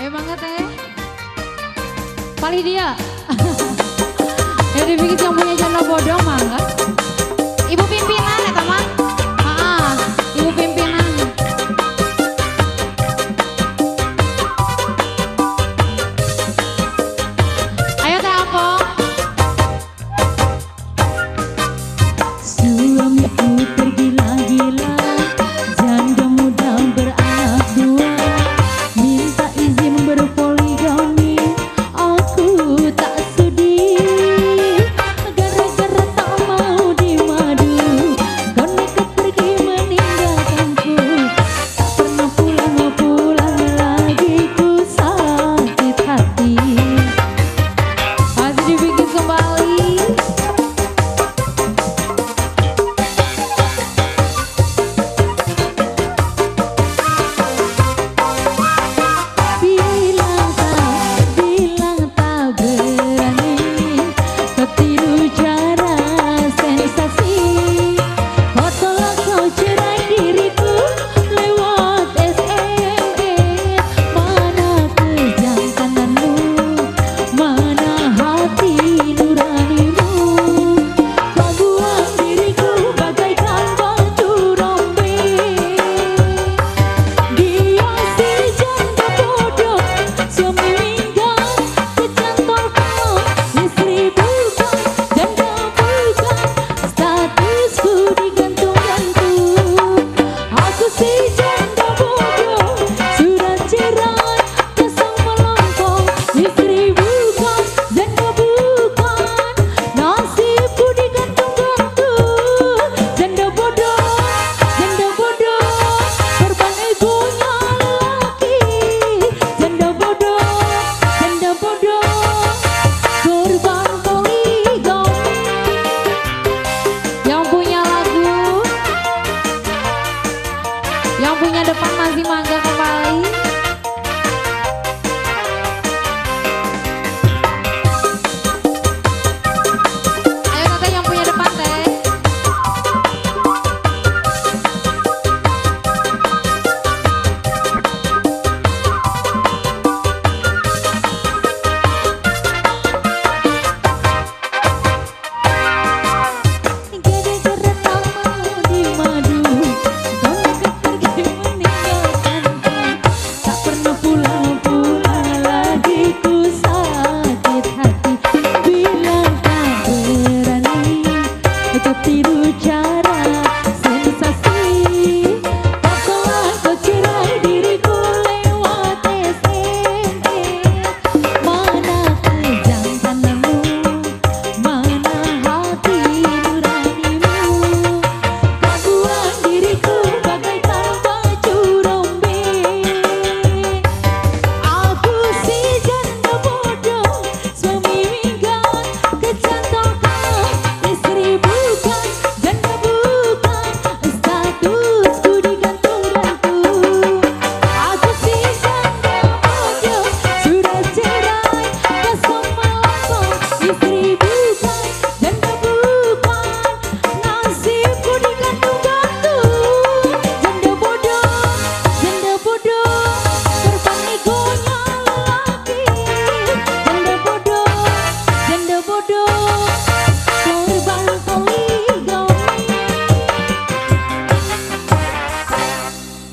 Eh, Emangnya teh? Paling dia. Jadi bikin yang punya janda bodong mangga.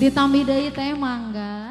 ditambah dari tema enggak